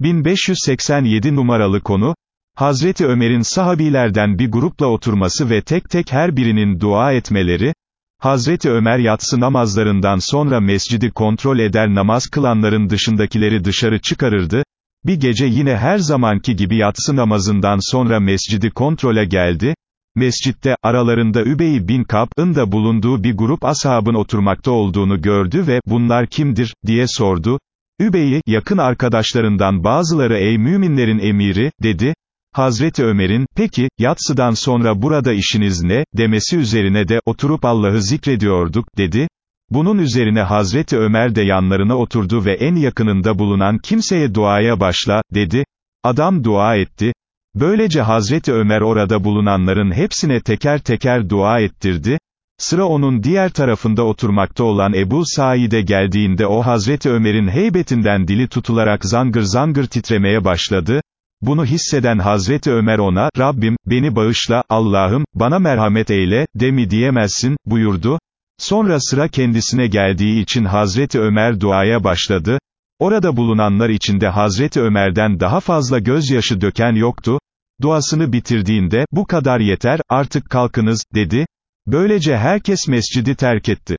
1587 numaralı konu, Hazreti Ömer'in sahabilerden bir grupla oturması ve tek tek her birinin dua etmeleri, Hazreti Ömer yatsı namazlarından sonra mescidi kontrol eder namaz kılanların dışındakileri dışarı çıkarırdı, bir gece yine her zamanki gibi yatsı namazından sonra mescidi kontrole geldi, mescitte, aralarında Übey bin Kab'ın da bulunduğu bir grup ashabın oturmakta olduğunu gördü ve, bunlar kimdir, diye sordu, Übey'i, yakın arkadaşlarından bazıları ey müminlerin emiri, dedi, Hazreti Ömer'in, peki, yatsıdan sonra burada işiniz ne, demesi üzerine de, oturup Allah'ı zikrediyorduk, dedi. Bunun üzerine Hazreti Ömer de yanlarına oturdu ve en yakınında bulunan kimseye duaya başla, dedi. Adam dua etti. Böylece Hazreti Ömer orada bulunanların hepsine teker teker dua ettirdi. Sıra onun diğer tarafında oturmakta olan Ebu Said'e geldiğinde o Hazreti Ömer'in heybetinden dili tutularak zangır zangır titremeye başladı. Bunu hisseden Hazreti Ömer ona, Rabbim, beni bağışla, Allah'ım, bana merhamet eyle, de mi diyemezsin, buyurdu. Sonra sıra kendisine geldiği için Hazreti Ömer duaya başladı. Orada bulunanlar içinde Hazreti Ömer'den daha fazla gözyaşı döken yoktu. Duasını bitirdiğinde, bu kadar yeter, artık kalkınız, dedi. Böylece herkes mescidi terk etti.